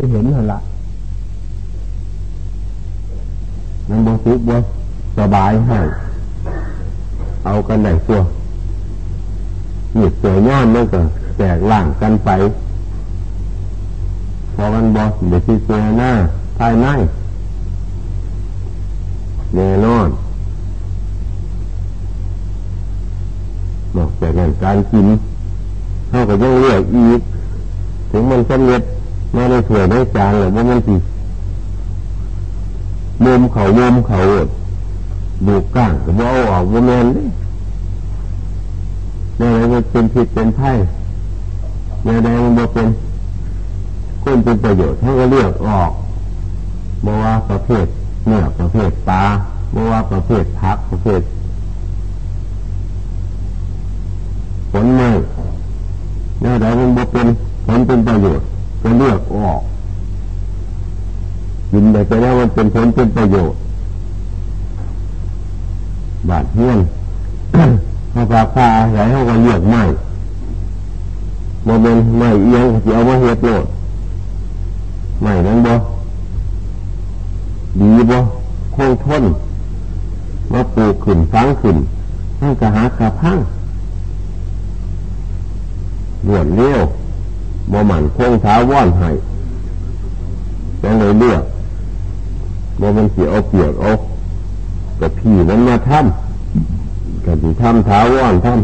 คือเห็นหันละมันบสุกบ่สบายให้เอากันไหนตัวหยิบเสือย่านมันก็แตกล่างกันไปพอมันบอสเดี๋ยวที่เสือหน้าภายในแน่นอนนอกจากนั้นการกินเท่ากับยังเลือกอีก ถึงมันสำเร็จ มาในถ้วยในจานหรือว่ามันสิมุมเขามุมเขาดูก้างก็บ่เอาออกบ่าแมนเลยในอะไรมันเป็นผิดเป็นไพ่ในอะไรมันบ่เป็นคนเป็นประโยชน์เขาก็เลือกออกบ่ว่าประเภทเนื้อประเภทปลาบ่ว่าประเภทพักประเภทผลไม้ในอะไรมันบ่เป็นผลเป็นประโยชน์ก็เลือกออก ยินไปแล้วมันเป็นผลเป็นประโยชน์บาดเฮี้ยนเขาพาพาอาศัยเขาก็เลือกไม้โมเมนไม้เอียงจะเอามาเฮ็ดโลดไม้นั้นบ่ดีบ่คงทนมาปลูกขึ้นฟังขึ้นให้กระหากระพังรวดเลี้ยวบ่หมันคงท้าว่อนให้ยังเลยเลือก บ่มันเสียเอาเปลียกเอากับพี่นั้นมาทำกับที่ทำท้าว่อนทำ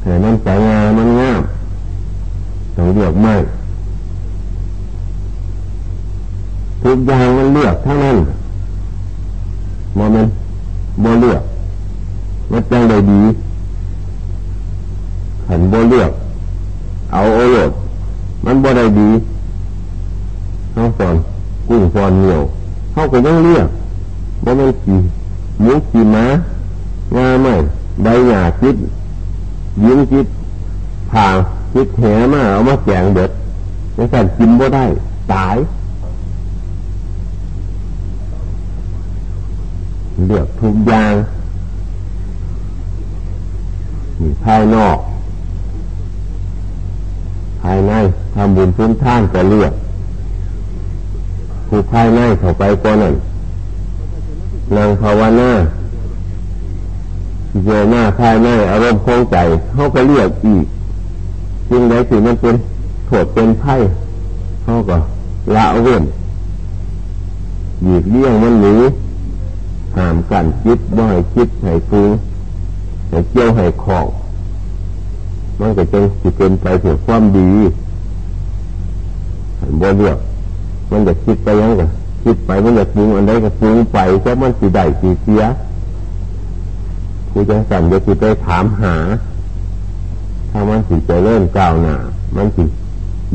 แต่มันแต่งานมันงามต้องเลือกไม่ทุกอย่างมันเลือกทั้งนั้นบ่มันบ่เลือกมันจังได้ดีขันบ่เลือก เอาโอโลดมันบ่ได้ดีเขาสอน กุ้งฟอนเหนียวเขาก็ยังเรียกว่ามันกี่มุกกี่ม้างาไม่ใบหยาจิตยิ้มจิตผ่าจิตแหมาเอามาแกงเด็ดในการกินบ่ได้ ตายเลือกทุกอย่างภายนอก ภายในทำบุญพื้นท่านจะเลือก ผู้ภายในเข้าไปก่อนนั่นนางภาวนาเจอหน้าภายในอารมณ์คงใจเขาก็เรียกอีกจึงได้สิมันเป็นโทษเป็นไพ่เขาก็ละเว้นหยีกเลี่ยงมันหนีห้ามกันคิดบ่ให้คิดให้ฟูให้เกี่ยวให้ขอกมันก็จะสิเป็นไปเพื่อความดีบ่เลือก มันจะคิดไปยังก็คิดไปมันจะปรุงอันใดก็ปรุงไปแค่มันสีได้สีเสียผู้จะสั่นจะคิดไปถามหา ถ้ามันสีจะเริ่มก้าวหน้ามันสี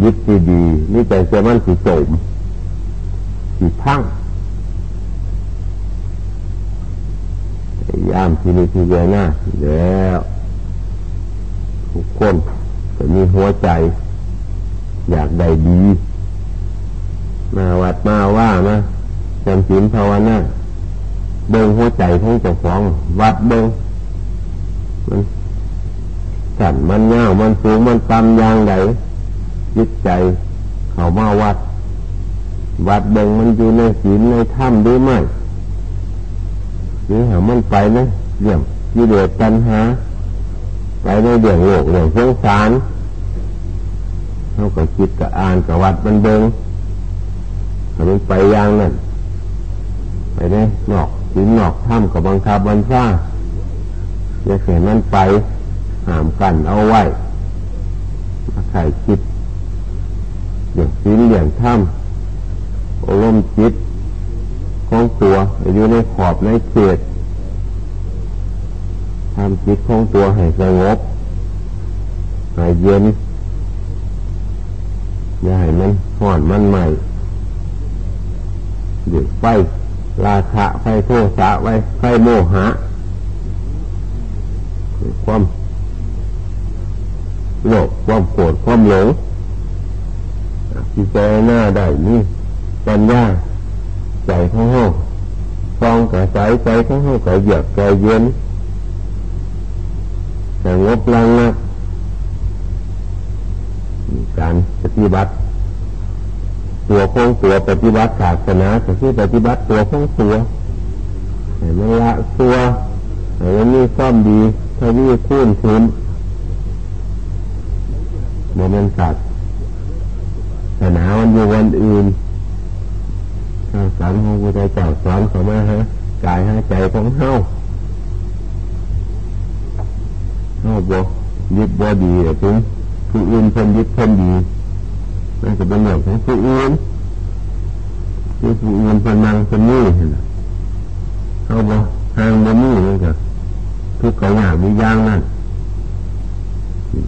ยึดสีดีนี่แต่จะมันสีโสมสีพังยามที่นี่ที่เวหน้าแล้วทุกคนจะมีหัวใจ อยากได้ดี มาวัดมาว่ามาจำศีลภาวนาเบิ้งหัวใจของเจ้าของ วัดเบิ้งมันสั่นมันเงามันสูงมันต่ำยางไหนยึดใจเขามาวัด วัดเบิ้งมันอยู่ในศีลในถ้ำด้วยไหมหรือหามันไปนะเรื่องกิเลสตัณหา ไปในเรื่องโลกเรื่องสงสารเขาก็คิดกับอ่านกับวัดมันเบิ้ง มันไปอย่างนั้นไปได้นอกสินนอกถ้ำกับบังคับบัญชาอย่าเสียมันไปห้ามกันเอาไว้มาไข่คิดอย่างสินอย่างถ้ำอารมณ์จิตของตัวอยู่ในขอบในเขตทำจิตของตัวให้สงบให้เย็นอย่าให้มันห่อนมันใหม่ หยุดไฟราคะไฟโทสะไวไฟโมหะความโลภความโกรธความหลงที่ใจหน้าได้นี่ปัญญาใจของห้อฟองกระสายใจของห้อกระเยียบกระเย็นแต่งบลังนะการปฏิบัติ ตัวของตัวปฏิบัติศาสนาก็คือปฏิบัติตัวของตัวให้มันละตัวให้มันมีความดีทวีคูณทุนโมเมนต์ศาสนาวันอยู่วันอื่นทางสารของพระเจ้าสอนเขามาฮะกายฮะใจของเฮาเฮาบยึดบ่ดีถึงผู้อื่นเพิ่นยึดเพิ่นดี นั่นจะเป็นเรื่องของผู้อื่นที่ผู้อื่นเพิ่นนั่งเพิ่นนี่เห็นไหมเขาบ่ทางบ่มีนั่นก็ทุกข์ก็ยากมีย่างนั่น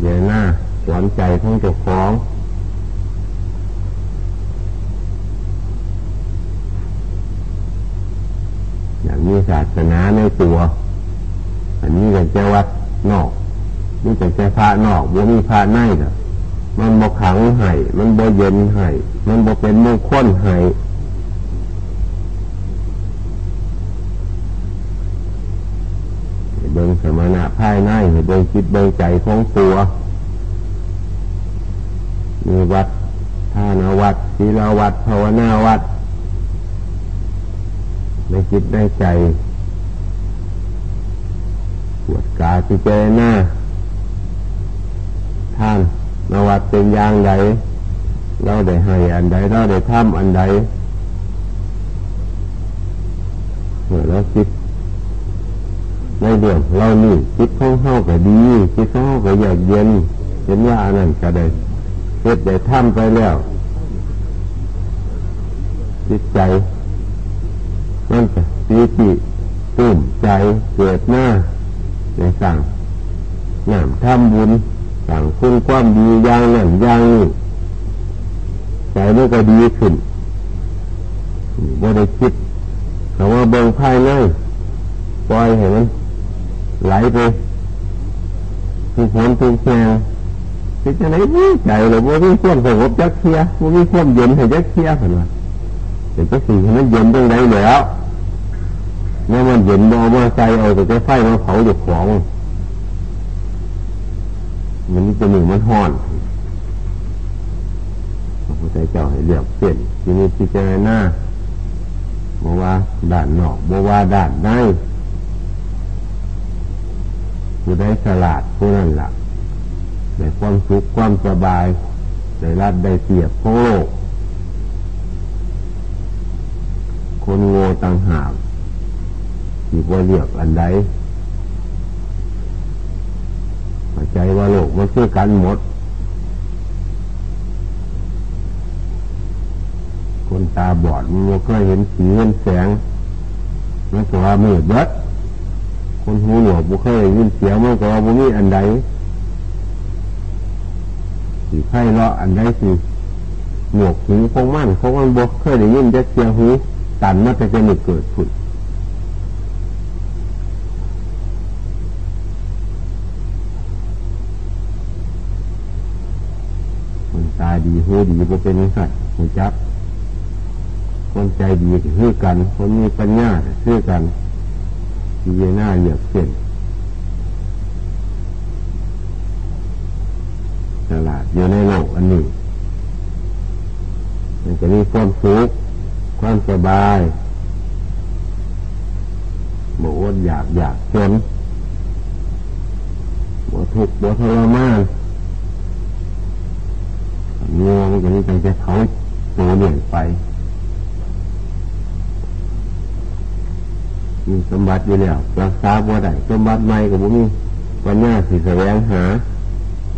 เย่หน้าหวังใจของเจ้าของอย่างมีศาสนาในตัว อันนี้เป็นเจ้าวัดนอกนี่เป็นเจ้าพระนอกบ่มีพระในเด้อ มันบ่ขังให้มันบ่เย็นให้มันบ่เป็นมงคลให้เบิ่งสมณะภายในเบิ่งจิตเบิ่งใจของตัวมีวัดท่านวัดศีลวัดภาวนาวัดในจิตในใจปวดกาพิเจหน้า วัดเป็นอย่างใดเราได้ให้อันใดเราได้ทำอันใดเมื่อเราคิดในเรื่องเรานี่คิดของเข้าก็ดีคิดของเข้าก็อยากเย็นเห็นว่าอันนั้นก็ได้เฮ็ดได้ทำไปแล้วจิตใจมันจะปีติตุ่มใจเกิดหน้าในสั่งน้ำทำบุญ สั่งคุณความดีอย่างนั้นอย่างนี้ใจมันก็ดีขึ้นว่าได้คิดคำว่าเบิ่งภายในปล่อยให้มันไหลไปทุกคนทุกแง่คิดจะไหนมีใจเลยว่ามีความสงบจักเทียว่ามีความเย็นให้จักเทียเห็นไหมเห็นจักสิ่งที่มันเย็นตรงไหนแล้วเมื่อมันเย็นมองมาใจเอาแต่ไฟมาเผาอยู่ของ มันจะหนึ่งมันห่อนพระพุทธเจ้าให้เรียกเปลี่ยนทีนี่พิจารณาบอกว่าด่านนอกบอกว่าด่านในผู้ได้ฉลาดผู้นั้นละ่ะได้ความสุขความสบายได้รัดได้เสียบของโลก คนโง่ต่างหากที่ว่าเรียกอันใด ใจว่าโลกมันคือกันหมด คนตาบอดมันเคยเห็นสีเห็นแสงมันก็ว่ามืดเบิดคนหูหนวกบุเคยยินเสียงมันก็ว่าบุมีอันใดสีไข่เลาะอันใดสิหนวกหูคงมั่นคงมันบกเคยได้ยินจะเสียหูตันมาแต่จะหนึกเกิดผุด ดีหูดีบ่เป็นสัตว์หูจับคนใจดีคือกัน คนมีปัญญาคือกันดีหน้าเหยียบเส้นตลาดอยู่ในโลกอันนี้มันจะมีความสุขความสบายบ่อดอยากอยากจนบ่ทุกข์บ่ทรมานงัว มันก็มีแต่จะเขาตัวเลี่ยงไป มีสมบัติอยู่แล้วรักษาบ่ได้สมบัติใหม่กับบุมีวันหน้าสิแสวงหา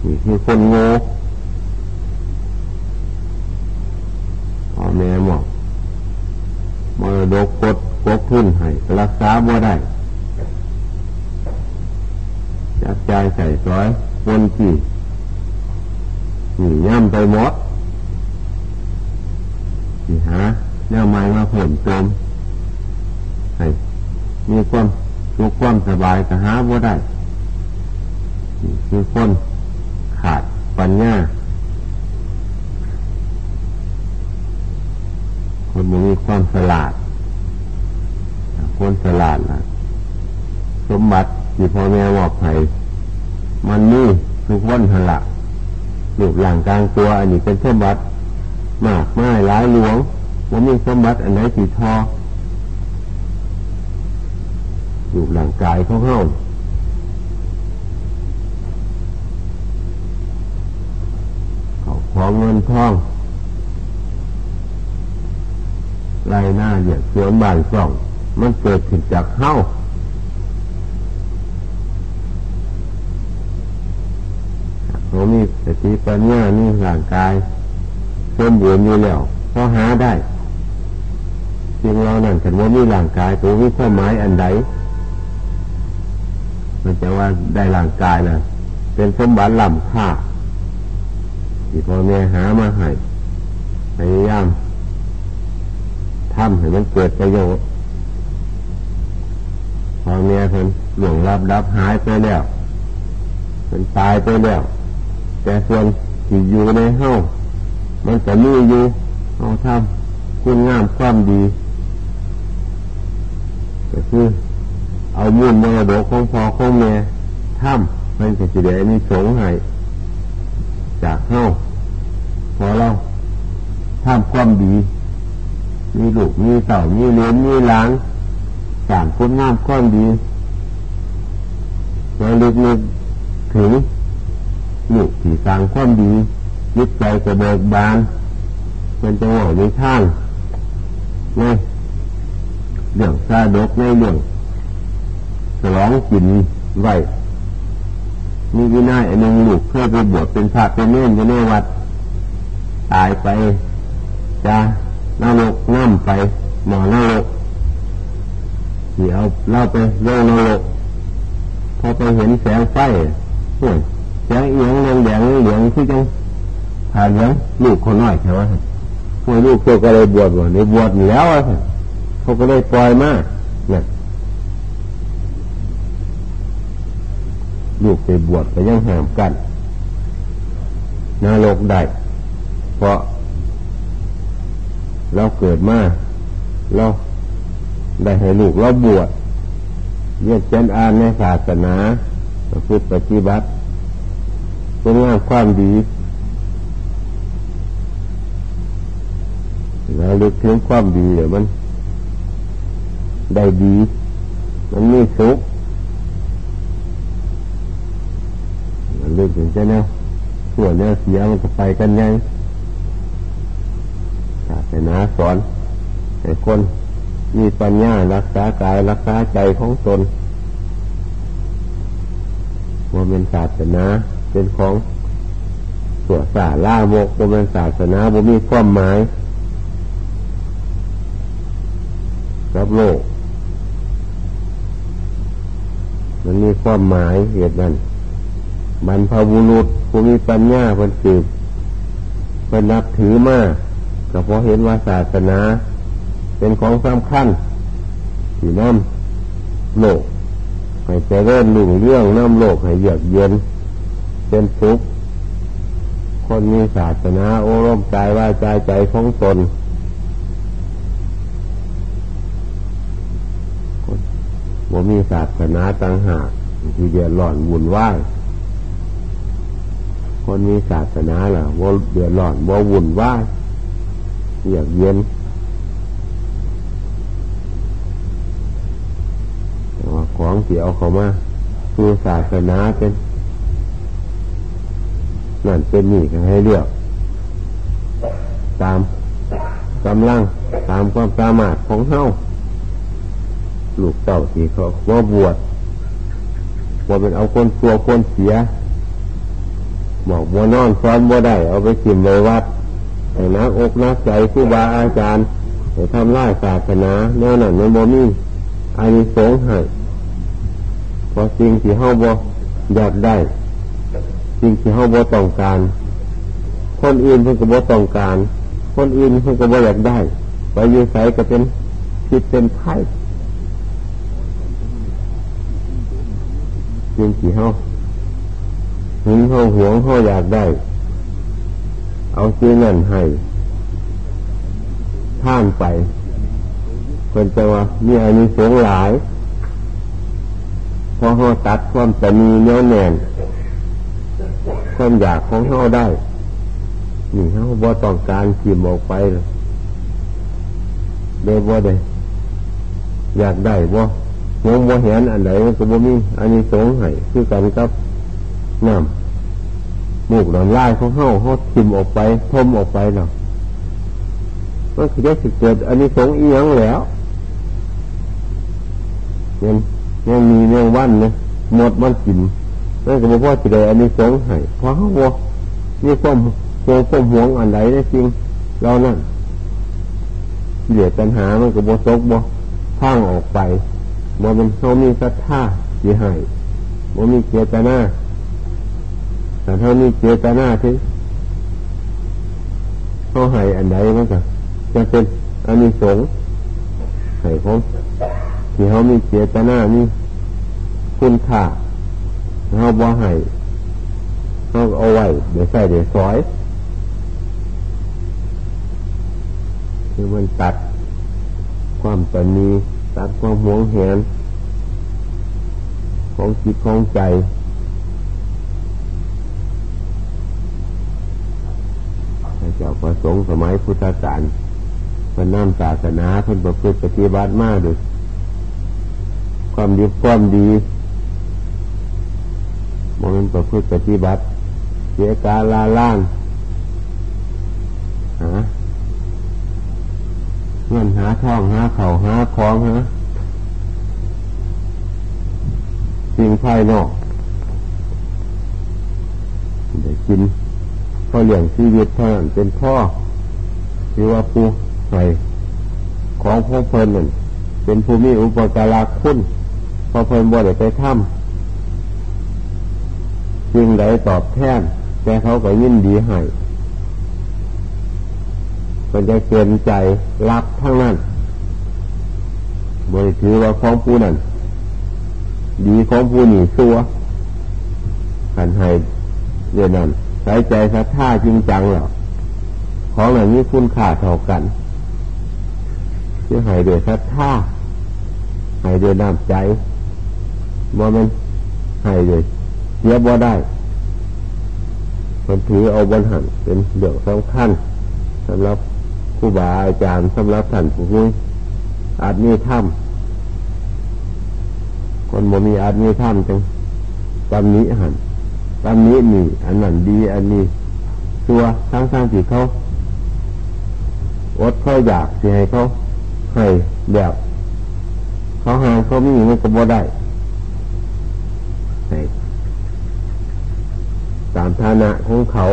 นี่คือคนโง่พ่อแม่หมอกมรดกกดกดทุนให้รักษาบ่ได้จับใจใส่ร้อยคนกี่นี่ย่ำไปหมดนี่ฮะแนวไม้มาเพิ่มเติมให้มีความสุขความสบายก็หาบ่ได้คือคนขาดปัญญาคนมีความสลาด คนสลาดนะสมบัติที่พ่อแม่บอกให้มันนี่ทุกวันหละรูปร่างกลางตัว อันนี้เป็นสมบัติมากไม้หลายหลวง ว่ามีสมบัติอันไหนสีทออยู่หลังกายของเฮาเขาของเงินทองไรหน้าเนี่ยสวนบานส่อง มันเกิดขึ้นจากเฮ้าเขามีสติปัญญานี่ร่างกายสมบูรณ์อยู่แล้วพอหาได้ สิ่งเรานั่นกันว่ามีร่างกายตัวมีความหมายอันใด มันจะว่าได้ร่างกายนะเป็นสมบัติล้ำค่าที่พ่อแม่หามาให้พยายามทำให้มันเกิดประโยชน์พ่อแม่เพิ่นหลวงรับรับหายไปแล้วเพิ่นตายไปแล้ว แต่ส่วนที่อยู่ในเฮ้ามันจะมีอยู่เอาทำคุณงามความดี ก็คือ เอามุ่นมรดกของพ่อของแม่ทำมันจะจะได้มีสงให้จากเฮ้าพอเราทำความดี มีลูกมีเต่ามีเลี้ยงมีล้างสามคุณงามความดีเราลึกนึกถึงลูกที่สร้างความดียึดใจจะเบิกบาน มันจะหวในทางใน เรื่องซาดกในเรื่องสลองกินไหวมีวินัยอนนึงลูกเพื่อไปบวชเป็นพระเป็นเน่นอยู่ในวัด ตายไปจะนรกน้ำไปหมอนรกเดี๋ยวเล่าไปเรื่องนรกพอไปเห็นแสงไฟแสงเอียงแดงแดงเหลืองที่จังผ่านยังลูกคนน้อยใช่ไหมพวกลูกเขาก็เลยบวชบ่ในบวชแล้วอะ เขาก็เลยปล่อยมาเนี่ยลูกไปบวชก็ยังห้ามกันนรกได้ เพราะ เราเกิดมาเราได้ให้ลูกเราบวชเรียนเจนอ่านในศาสนาพุทธปฏิบัติเป็นงานความดีเราลึกถึงความดีเดี๋ยวมัน ได้ดี มันมีสุขมันลึกถึงจะแนวส่วนแนวเสียมันก็ไปกันยังศาสนาสอนให้คนมีปัญญารักษากายรักษาใจของตนว่าเป็นศาสนาเป็นของสวดสาล่าโมกว่าเป็นศาสนาบ่มีความหมายรับโลก มันมีความหมายเหตุนั้นบรรพบุรุษผู้มีปัญญาเพิ่นสืบเพิ่นนับถือมากก็เพราะเห็นว่าศาสนา เป็นของสำคัญที่น้ำโลก ให้เจริญลุ่งเรื่องน้ำโลกให้เยือกเย็น เป็นทุกข์คนมีศาสนาโอรมกายว่าใจใจของตน ว่ามีศาสนาต่างหากที่เดือดร้อนวุ่นวายคนมีศาสนาล่ะว่าเดือดร้อนว่าวุ่นวายเยือกเย็นแต่ว่าของที่เอาเขามาคือศาสนาเป็นนั่นเป็นนี่ก็ให้เลือกตามกำลังตามความสามารถของเฮา ลูกเต่าที่เขาว่าบวชว่าเป็นเอาคนตัวคนเสียบอกว่านอนซ้อมว่าได้ เอาไปกินเลยวัดแต่นักอกนักใจผู้บาอาจารย์แต่ทำลายศาสนาแน่นอนในโมมี่อันนี้สงให้พอจริงที่เฮาบ่อยากได้จริงที่เฮาบ่ต้องการ คนอื่นเพิ่งก็บ่ต้องการ คนอื่นเพิ่งก็บ่อยากได้ไปยืนใส่ก็เป็นคิดเป็นไพ่ จริงที่เฮาหึงเฮาหวงเฮาอยากได้ เอาซื้อเงินให้ท่านไปเป็นจะว่ามีอันนี้สงหลายพอเฮาตัดความตนีเนื้อแน่นความอยากของเฮาได้ นี่เขาบ่ต้องการขีมออกไปเลยเดี๋ยวบ่ได้อยากได้บ่ งงบ่เห็นอันไหนก็บ่มีอันนี้สงให้คือกันกับน้ำมูกหลอนลายของเฮาเขาทิมออกไปทมออกไปเนาะมันคือได้สิเกิดอันนี้สงอีหยังแล้วยังยังมีเรื่องวันนะหมดมันกินนั่นก็บอกว่าจะได้อันนี้สงให้เพราะเขาบอกนี่ความโกงความหวงอันไหนได้จริงเรานั่นเหลือปัญหามันก็บซกบ่พังออกไป บ่มันเขามีศรัทธาสีให้บ่มีเจตนาแต่ถ้ามีเจตนาที่เขาให้อันใดมันก็จะเป็นอันนี้สงให้ผมที่เขามีเจตนามีคุณค่าเขาบ่ให้เขาเอาไว้เดี๋ยวใส่เดี๋ยวซอยคือมันตัดความตนนี้ ตัดความหวงแหน ของจิตของใจ เจ้าประสงค์สมัยพุทธกาลมันน้ำศาสนาเพิ่นประพฤติปฏิบัติมากด้วยความดีความดีมันประพฤติปฏิบัติเสียกาลาล่างหา งินหาทองหาเข่าหาคล้องหาสิ่งภายนอกได้กินพอเลี้ยงชีวิตเท่านั้นเป็นพ่อหรือว่าปูใส่ของพ่อเพลินนั่นเป็นภูมิอุปการะคุณพอเพลินบ่ได้ไปทำจึงได้ตอบแทนแต่เขาก็ยินดีให้ มันจะเกินใจรับทั้งนั้นบริถือว่าของผู้นั้นดีของผู้นี้ซัวขันให้เรื่องนั้นใส่ใจศรัทธาจริงจังหรอของเหล่านี้คุณค่าเท่ากันจะให้เดือดศรัทธาให้เดือดน้ำใจบ่มันให้เดือดเสียบ่ได้มันถือเอาบนหันเป็นเดือดสำคัญสำหรับ ผู้บาอาจารย์สำหรับท่านผู้นี้อาจมีถ้ำคนบ่มีอาจมีถ้ำจังตำนี้หันตำนี้มีอันนั้นดี อันนี้ตัวทั้งทั้งที่เขาอดเขาอยากสิให้เขาให้แบบเขาหาเขามีมันก็บ่ได้ตามฐานะของเขา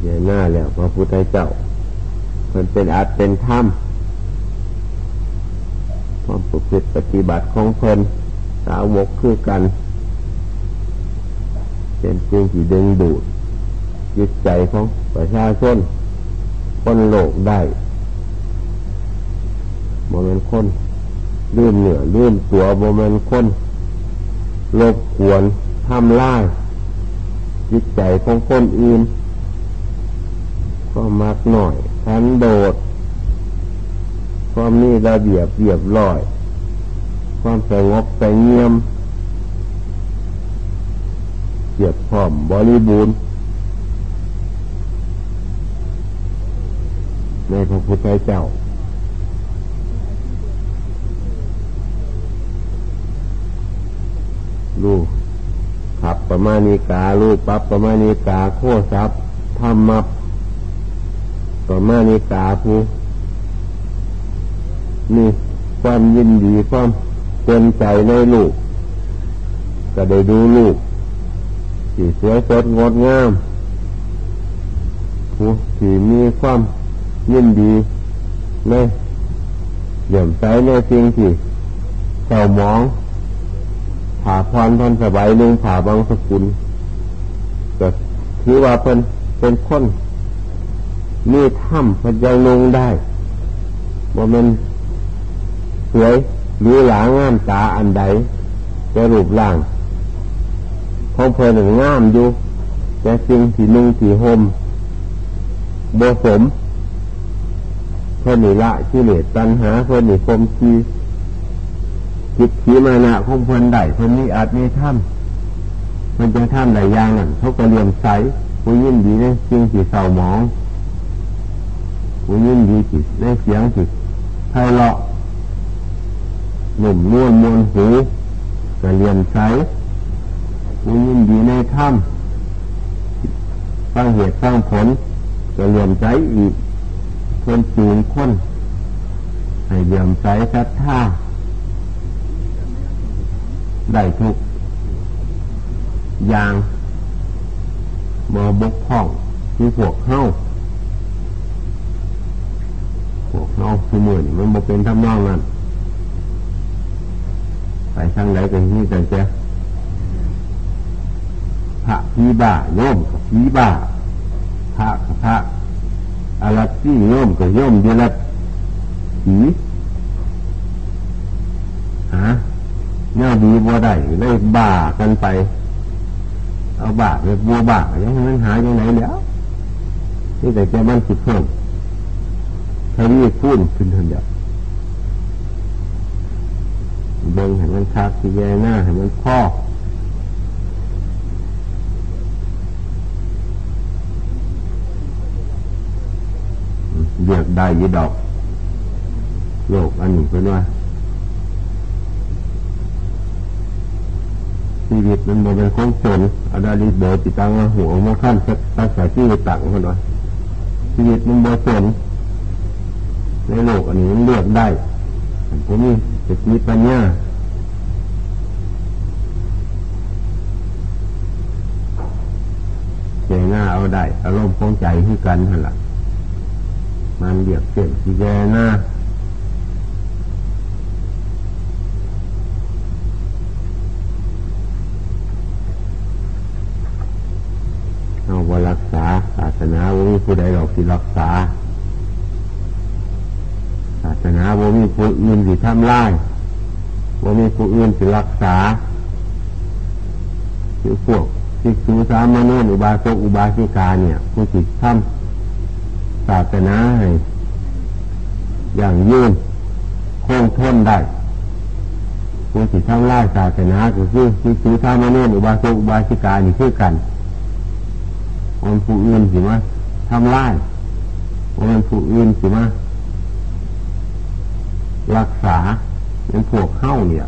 เดี๋ยว หน้าแล้วพระพุทธเจ้ามันเป็นอาจเป็นถ้ำความปฏิปฏิบัติของเพลินสาวกคือกัน เป็นสิ่งที่ดึงดูดจิตใจของประชาชนคนโลกได้โมเมนคนลืมเหนือลืมตัวโมเมนคนลบกวนทำลายจิตใจของคนอื่น ก็มักหน่อยทันโดด ความนี่ระเบียบเรียบร้อย ความสงบสงเงียมเกียบพร้อมบริบูรณ์ในพระพุทธเจ้าลูกขับประมาณิกาลูกปับประมาณิกาโคซับธรรมับ ประมาณิกาผู้มีความยินดีความเต็มใจในลูก ก็ได้ดูลูกที่สวยสดงดงามผู้ที่มีความยินดีในเหยี่ยมใจในสิ่งที่เศร้ามองผ่าพรพันสบายลุงผ่าบางสกุลก็ถือว่าเป็นเป็นคน มีถ้ำพยังลงได้ว่ามันสวยหรือหลางามตาอันใดจะรูปร่างของเพลินงามอยู่แต่สิ่งที่นุ่งที่ห่มโบสมเพื่อนิละกิเลสตัณหาเพื่อนิคมทีจิตขีมานะของเพิ่นได้เพิ่นมีอาจมีถ้ำมันจะทำหลายอย่างนั่นเขาก็เรียมใสผู้ยินดีในสิ่งที่เศร้าหมอง ผู้ยินดีจิตในเสียงจิตไพเราะหนุ่มนวลมวลหูก็เรียมใสผู้ยินดีในถ้ำฟังเหตุฟังผลก็เรียมใสอีกคนจูงคนให้เรียมใสสัทธาได้ทุกอย่างมอบกพ่องที่พวกเฮ้าพวกเฮ้า คือมือนมันบกเป็นทำนองนั้นไปทางไหนกันที่แต่จะพระพีบ้าโยมกับพีบ้าพระกับพระอารัที่โยมกับโยมเดลัดผีฮะเนี่ยดีบ่ได้เลยบ้ากันไป เอาบาปไปบัวบาปยังมันหาอย่างไหนแล้วนี่แต่แกมันสุดเพิ่ม ทวีพูดขึ้นทันเดียวเบิ่งให้มันคักที่แย่หน้าให้มันพ่อเรียกได้ยีดอก โลกอันหนึ่งเป็นว่าชีวิตมันโมเป็นของจนอาดาลิโบติตังหัวโมขั้นสักษาชีวิตตังคนว่าชีวิตมันโมจน ในโลกอันนี้มันเลือกได้ผมมีสติปัญญาเจหน้าเอาได้ อารมณ์ของใจที่กันนั่นแหละมันเรียกเสียงที่แย่หน้าว่ารักษาศาสนาว่ามีผู้ใดหรอกที่รักษาา นาว่ามีผู้อื่นที่ทำลายว่ามีผู้อื่นที่รักษาคือพวกที่สูสามนุษย์อุบาสกอุบาสิกาเนี่ย ผู้ที่ทำศาสนาให้อย่างยืนคงทนได้ผู้ที่ทำลายศาสนาก็คือที่สูสามนุษย์อุบาสกอุบาสิกานี่คือกันวันผู้อื่นสิมาทำลายวันผู้อื่นสิมา รักษาเป็นพวกเข้าเนี่ย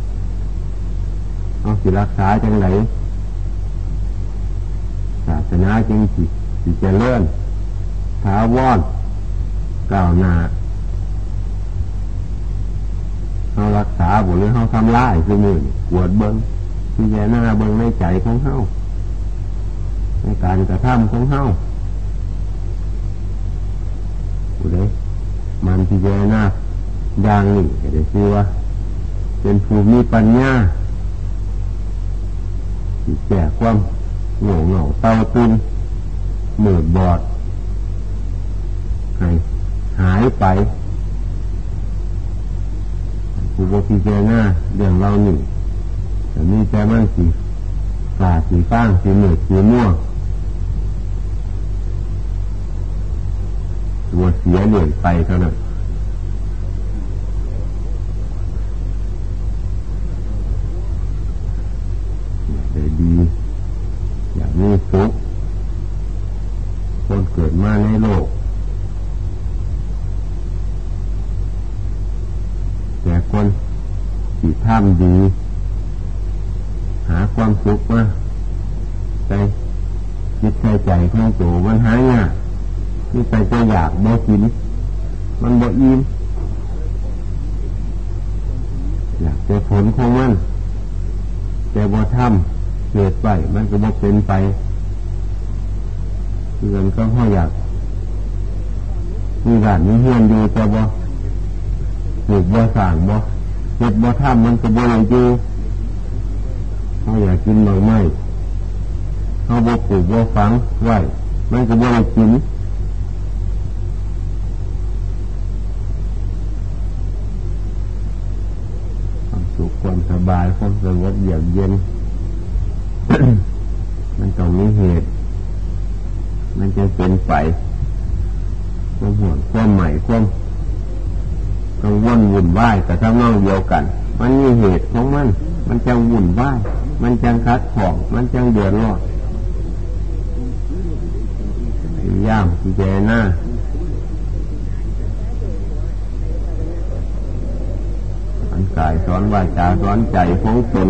เอาสิรักษาจังไรศาสนาจริงสิสิจะเลื่อนท้าวอนก้าวหน้าเขารักษาบุหรือเขาทำลายคือมือปวดเบิ้งพิจารณาเบิ้งในใจของเขาในการกระทำของเฮาผู้ใดมันพิจารณา ดังนี่ก็ได้ชื่อว่า เป็นผู้มีปัญญาแก่ความโง่เง่าเต้าตุนเหมือบอดให้หายไปผู้บพิจารณาเรื่องเราหนึ่งแต่มีแต่มันสีกาสีฟ้างสีเหนือสีม่วงตัวเสียเหนื่อยไปเท่านั้นอยากดีอยาก มีสุข คนเกิดมาในโลก แต่คนที่ทำดี หาความสุขมาใจจิตใจใจของตัวมันหายากนี่ใส่จะอยากบ่กิน มันบ่อิ่มอยากจะผลของมัน แต่บ่ทำ เกิดไปมันก็บ่เป็นไปเงินก็พ่ออยากมีบ้านมีเฮือนอยู่แต่บ่ปลูกบ่สร้างบ่เก็บบ่ทำมันก็บ่เลยอยู่เขาอยากกินบางไม้เขาบ่ปลูกบ่ฝังไว้มันก็บ่เลยกินความสุขความสบายความสงบเยือกเย็น มันต้องมีเหตุ มันจะเป็นไปความห่วงความใหม่ความกังวลวุ่นวายแต่ถ้าน้องเดียวกัน มันมีเหตุของมัน มันจะวุ่นวายมันจังคัดของ มันจังเดือดร้อนย่ามที่เจหน้าสอนกายสอนวาจาสอนใจของตน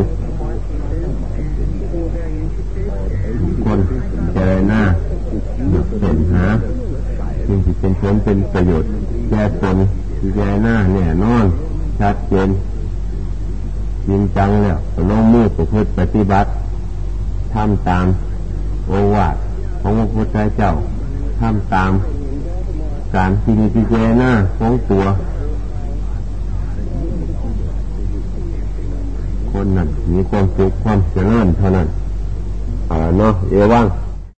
สิ่งที่เป็นผลเป็นประโยชน์แก่ตนแก่หน้าเนี่ยนอนชัดเจนจริงจังแล้วลงมือประพฤติปฏิบัติทำตามโอวาทของพระพุทธเจ้าทำตามการพิจิตรหน้าของตัว คนนั้นมีความสุขความเจริญเท่านั้นอ่าเนาะเอวัง